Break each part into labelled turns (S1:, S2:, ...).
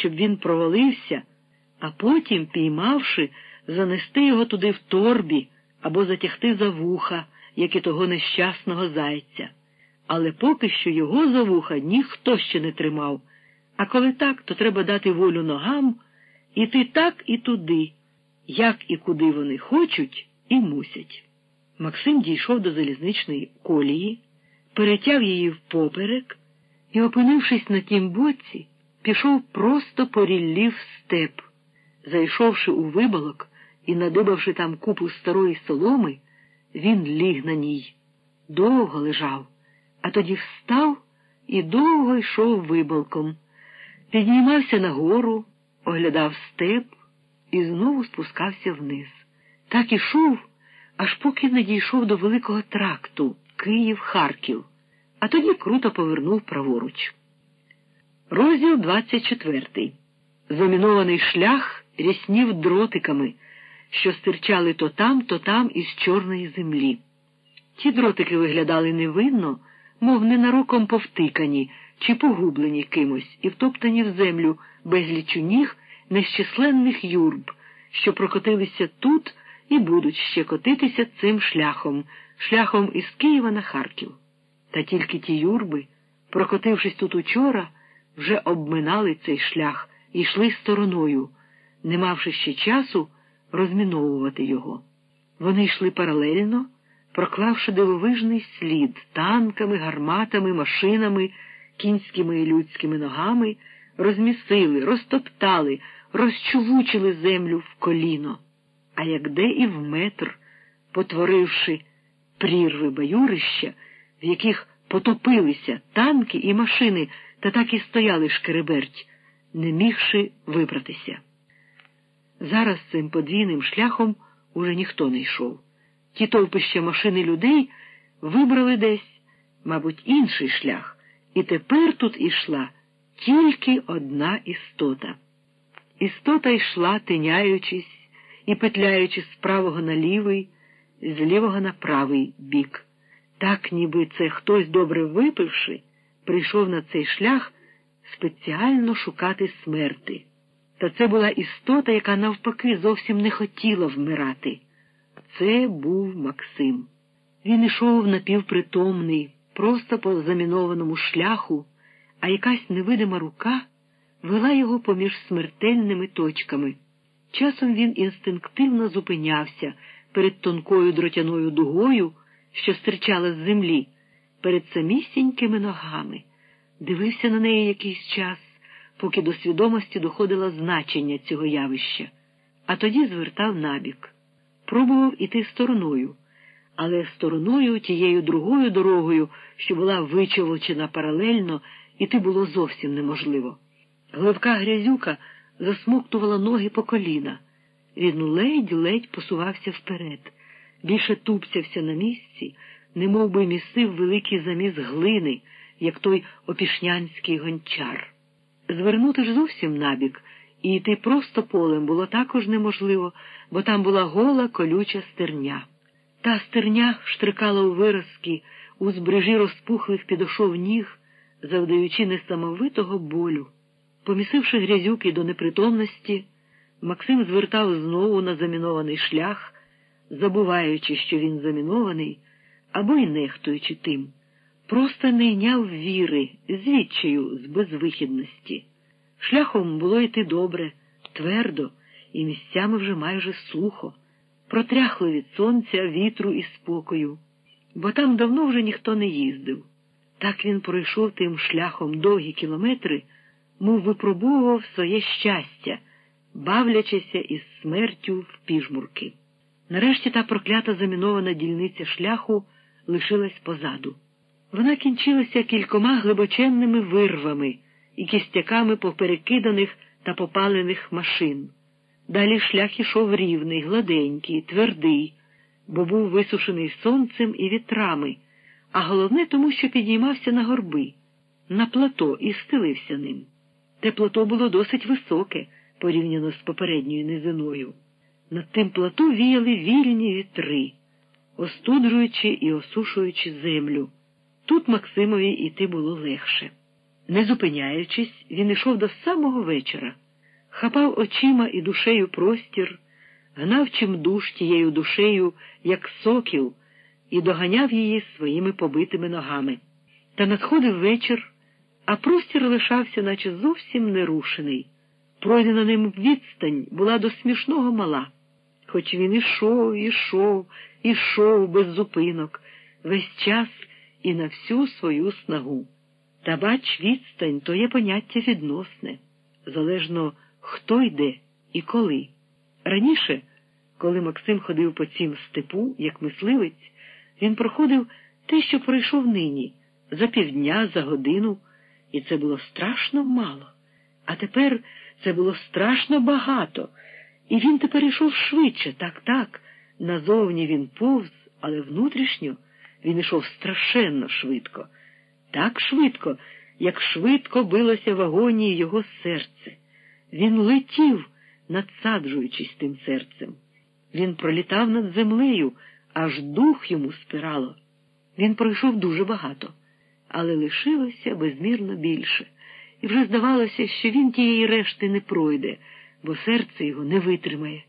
S1: щоб він провалився, а потім, піймавши, занести його туди в торбі або затягти за вуха, як і того нещасного зайця. Але поки що його за вуха ніхто ще не тримав. А коли так, то треба дати волю ногам, іти так і туди, як і куди вони хочуть і мусять. Максим дійшов до залізничної колії, перетяв її впоперек і, опинившись на тім боці, пішов просто по степ. Зайшовши у виболок і надибавши там купу старої соломи, він ліг на ній, довго лежав, а тоді встав і довго йшов виболком, піднімався нагору, оглядав степ і знову спускався вниз. Так ішов, аж поки не дійшов до великого тракту Київ-Харків, а тоді круто повернув праворуч. Розділ 24. Замінований шлях ряснів дротиками, що стирчали то там, то там із чорної землі. Ті дротики виглядали невинно, мов ненароком повтикані чи погублені кимось і втоптані в землю безлічу ніг нещисленних юрб, що прокотилися тут і будуть ще котитися цим шляхом, шляхом із Києва на Харків. Та тільки ті юрби, прокотившись тут учора, вже обминали цей шлях і йшли стороною, не мавши ще часу розміновувати його. Вони йшли паралельно, проклавши дивовижний слід танками, гарматами, машинами, кінськими і людськими ногами, розмісили, розтоптали, розчувучили землю в коліно, а як де і в метр, потворивши прірви баюрища, в яких потопилися танки і машини та так і стояли шкереберть, не мігши вибратися. Зараз цим подвійним шляхом уже ніхто не йшов. Ті товпища машини людей вибрали десь, мабуть, інший шлях, і тепер тут ішла тільки одна істота. Істота йшла, тиняючись і петляючи з правого на лівий, з лівого на правий бік. Так, ніби це хтось добре випивши, прийшов на цей шлях спеціально шукати смерти. Та це була істота, яка навпаки зовсім не хотіла вмирати. Це був Максим. Він ішов напівпритомний, просто по замінованому шляху, а якась невидима рука вела його поміж смертельними точками. Часом він інстинктивно зупинявся перед тонкою дротяною дугою, що стирчала з землі, перед самісінькими ногами, дивився на неї якийсь час, поки до свідомості доходило значення цього явища, а тоді звертав набік. Пробував іти стороною, але стороною тією другою дорогою, що була вичолочена паралельно, іти було зовсім неможливо. Гливка грязюка засмоктувала ноги по коліна. Він ледь-ледь посувався вперед, більше тупцявся на місці, немов би місив великий заміс глини, як той опішнянський гончар. Звернути ж зовсім набік і йти просто полем було також неможливо, бо там була гола колюча стерня. Та стерня штрикала у виразки, у збрежі розпухлих підошов ніг, завдаючи несамовитого болю. Помісивши грязюки до непритомності, Максим звертав знову на замінований шлях, забуваючи, що він замінований, або й нехтуючи тим, просто не йняв віри, звідчаю з безвихідності. Шляхом було йти добре, твердо і місцями вже майже сухо, протряхло від сонця, вітру і спокою, бо там давно вже ніхто не їздив. Так він пройшов тим шляхом довгі кілометри, мов випробував своє щастя, бавлячися із смертю в піжмурки. Нарешті та проклята замінована дільниця шляху лишилась позаду. Вона кінчилася кількома глибоченними вирвами і кістяками поперекиданих та попалених машин. Далі шлях ішов рівний, гладенький, твердий, бо був висушений сонцем і вітрами, а головне тому, що підіймався на горби, на плато і стелився ним. Те плато було досить високе, порівняно з попередньою низиною. Над тим плато віяли вільні вітри, остуджуючи і осушуючи землю. Тут Максимові йти було легше. Не зупиняючись, він йшов до самого вечора, хапав очима і душею простір, гнав чим душ тією душею, як сокіл, і доганяв її своїми побитими ногами. Та надходив вечір, а простір лишався, наче зовсім нерушений. Пройдена ним відстань була до смішного мала, хоч він ішов, ішов, ішов без зупинок, весь час і на всю свою снагу. Та бач, відстань то є поняття відносне, залежно, хто йде і коли. Раніше, коли Максим ходив по цім степу, як мисливець, він проходив те, що пройшов нині, за півдня, за годину, і це було страшно мало. А тепер це було страшно багато, і він тепер йшов швидше, так, так. Назовні він повз, але внутрішньо він йшов страшенно швидко, так швидко, як швидко билося в агонії його серце. Він летів, надсаджуючись тим серцем. Він пролітав над землею, аж дух йому спирало. Він пройшов дуже багато, але лишилося безмірно більше, і вже здавалося, що він тієї решти не пройде, бо серце його не витримає.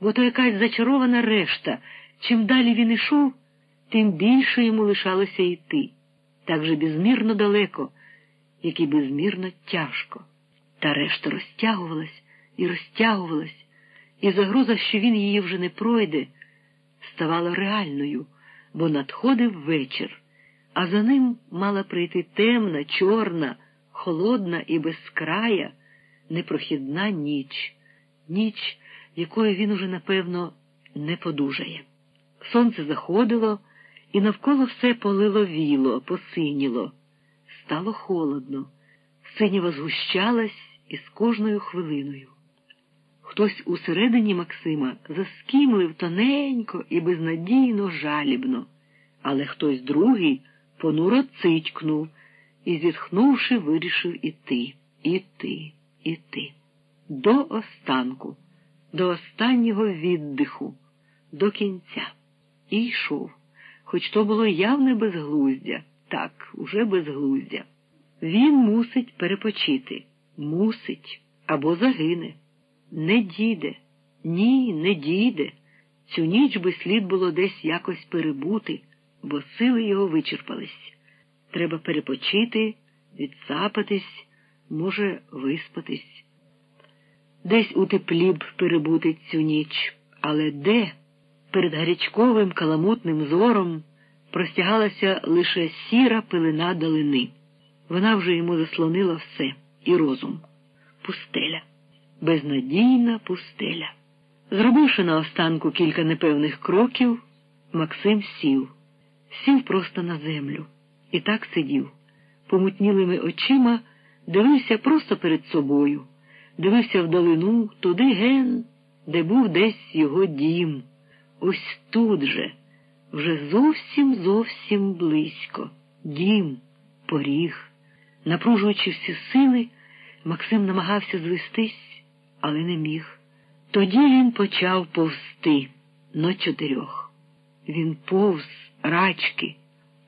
S1: Бо то якась зачарована решта. Чим далі він ішов, тим більше йому лишалося йти, так же безмірно далеко, як і безмірно тяжко. Та решта розтягувалась і розтягувалась, і загроза, що він її вже не пройде, ставала реальною, бо надходив вечір, а за ним мала прийти темна, чорна, холодна і безкрая, непрохідна ніч, ніч, якої він уже, напевно, не подужає. Сонце заходило, і навколо все полило віло, посиніло. Стало холодно, синіва згущалась із кожною хвилиною. Хтось усередині Максима заскімлив тоненько і безнадійно жалібно, але хтось другий понуро цитькнув і, зітхнувши, вирішив іти, іти, іти. До останку, до останнього віддиху, до кінця. І йшов, хоч то було явне безглуздя, так, уже безглуздя. Він мусить перепочити, мусить або загине. Не діде, ні, не діде. Цю ніч би слід було десь якось перебути, бо сили його вичерпались. Треба перепочити, відсапатись, може, виспатись. Десь у теплі б перебути цю ніч, але де? Перед гарячковим каламутним зором простягалася лише сіра пилина долини. Вона вже йому заслонила все і розум. Пустеля, безнадійна пустеля. Зробивши наостанку кілька непевних кроків, Максим сів, сів просто на землю і так сидів, помутнілими очима дивився просто перед собою, дивився вдалину туди ген, де був десь його дім. Ось тут же, вже зовсім зовсім близько, дім, поріг. Напружуючи всі сили, Максим намагався звестись, але не міг. Тоді він почав повсти на чотирьох. Він повз рачки,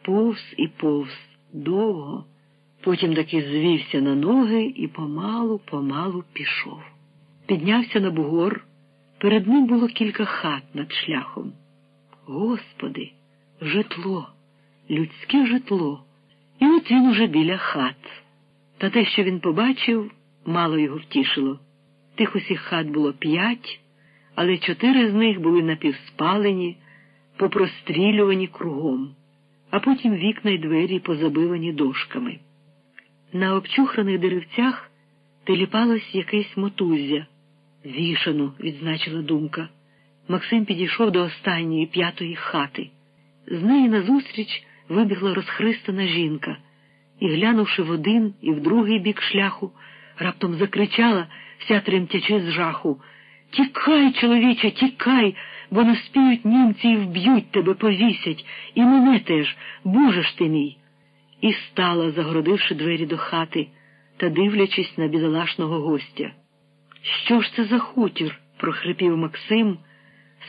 S1: повз і повз довго, потім таки звівся на ноги і помалу, помалу пішов. Піднявся на бугор. Перед ним було кілька хат над шляхом. Господи, житло, людське житло. І от він уже біля хат. Та те, що він побачив, мало його втішило. Тих усіх хат було п'ять, але чотири з них були напівспалені, попрострілювані кругом, а потім вікна й двері позабивані дошками. На обчухраних деревцях теліпалось якесь мотузя. Вішану, відзначила думка. Максим підійшов до останньої п'ятої хати. З неї назустріч вибігла розхристана жінка і, глянувши в один і в другий бік шляху, раптом закричала, вся тремтячи з жаху Тікай, чоловіче, тікай, бо наспіють німці і вб'ють тебе, повісять, і мене теж, боже ж ти мій. І стала, загородивши двері до хати та дивлячись на бідолашного гостя. Що ж це за хутір? прохрипів Максим,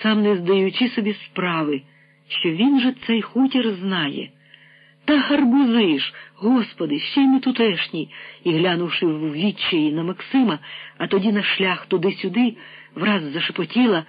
S1: сам не здаючи собі справи, що він же цей хутір знає. Та гарбузи ж, господи, ще й не тутешній. І, глянувши в відчаї на Максима, а тоді на шлях туди-сюди, враз зашепотіла.